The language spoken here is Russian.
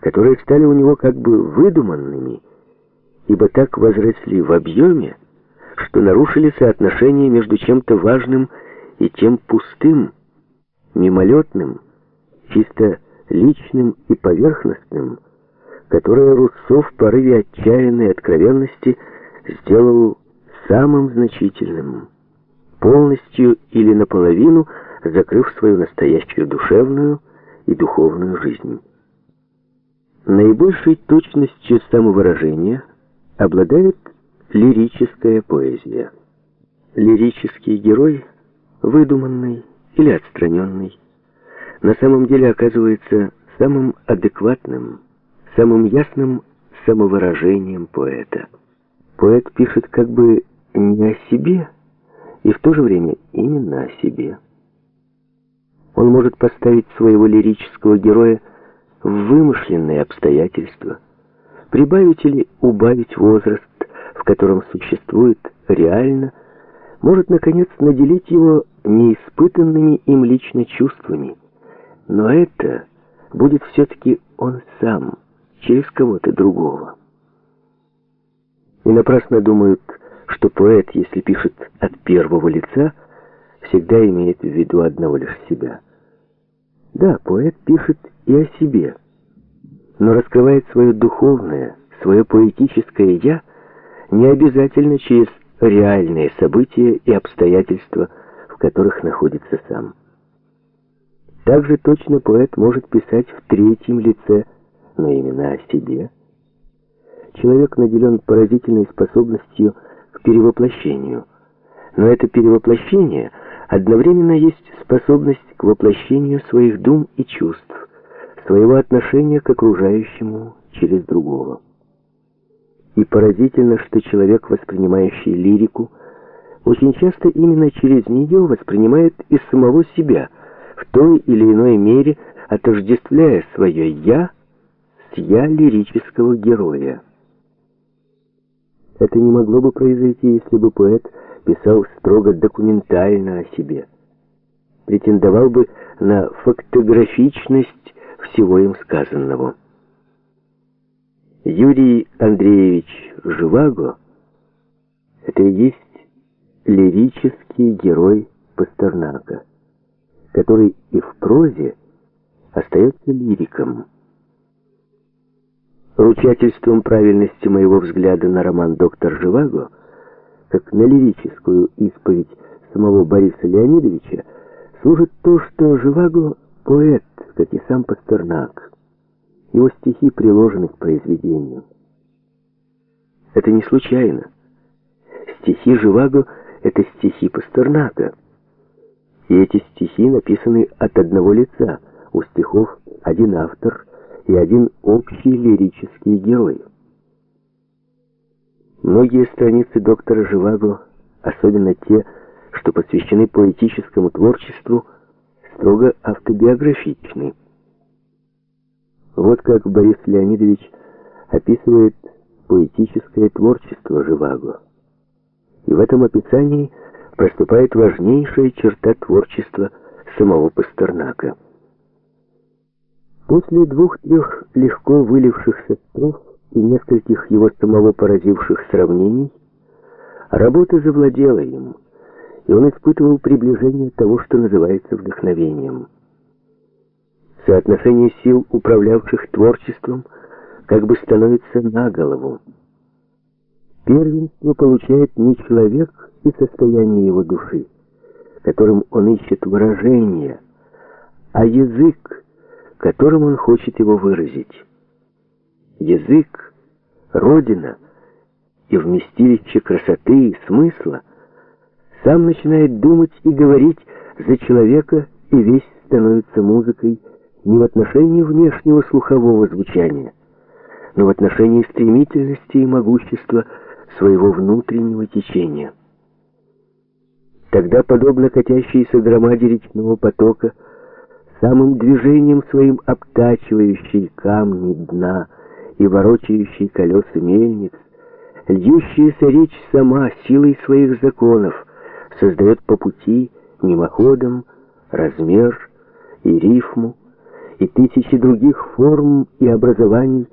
которые стали у него как бы выдуманными, ибо так возросли в объеме, что нарушили соотношение между чем-то важным и тем пустым, мимолетным, чисто личным и поверхностным, которое Руссо в порыве отчаянной откровенности сделал самым значительным, полностью или наполовину закрыв свою настоящую душевную и духовную жизнь. Наибольшей точностью самовыражения обладает лирическая поэзия. Лирический герой, выдуманный или отстраненный, на самом деле оказывается самым адекватным, самым ясным самовыражением поэта. Поэт пишет как бы не о себе, и в то же время именно о себе. Он может поставить своего лирического героя в вымышленные обстоятельства, прибавить или убавить возраст, в котором существует реально, может, наконец, наделить его неиспытанными им лично чувствами. Но это будет все-таки он сам, через кого-то другого. И напрасно думают, что поэт, если пишет от первого лица, всегда имеет в виду одного лишь себя. Да, поэт пишет и о себе, но раскрывает свое духовное, свое поэтическое «я» не обязательно через реальные события и обстоятельства, в которых находится сам. Также точно поэт может писать в третьем лице, но именно о себе. Человек наделен поразительной способностью к перевоплощению, но это перевоплощение одновременно есть способность к воплощению своих дум и чувств, своего отношения к окружающему через другого. И поразительно, что человек, воспринимающий лирику, очень часто именно через нее воспринимает и самого себя, в той или иной мере отождествляя свое «я» с «я» лирического героя. Это не могло бы произойти, если бы поэт писал строго документально о себе. Претендовал бы на фактографичность всего им сказанного. Юрий Андреевич Живаго — это и есть лирический герой Пастернака, который и в прозе остается лириком. Ручательством правильности моего взгляда на роман «Доктор Живаго», как на лирическую исповедь самого Бориса Леонидовича, служит то, что Живаго — поэт, как и сам Пастернак. Его стихи приложены к произведению. Это не случайно. Стихи Живаго — это стихи Пастернака. И эти стихи написаны от одного лица. У стихов один автор и один общий лирический герой. Многие страницы доктора Живаго, особенно те, что посвящены поэтическому творчеству, строго автобиографичны. Вот как Борис Леонидович описывает поэтическое творчество Живаго. И в этом описании проступает важнейшая черта творчества самого Пастернака. После двух-трех легко вылившихся строф и нескольких его самого поразивших сравнений, работа завладела им, и он испытывал приближение того, что называется вдохновением. Соотношение сил, управлявших творчеством, как бы становится на голову. Первенство получает не человек и состояние его души, которым он ищет выражение, а язык, которым он хочет его выразить. Язык, родина и вместилище красоты и смысла сам начинает думать и говорить за человека, и весь становится музыкой, не в отношении внешнего слухового звучания, но в отношении стремительности и могущества своего внутреннего течения. Тогда, подобно катящейся громаде речного потока, самым движением своим обтачивающей камни дна и ворочающей колеса мельниц, льющаяся речь сама силой своих законов создает по пути мимоходом размер и рифму, и тысячи других форм и образований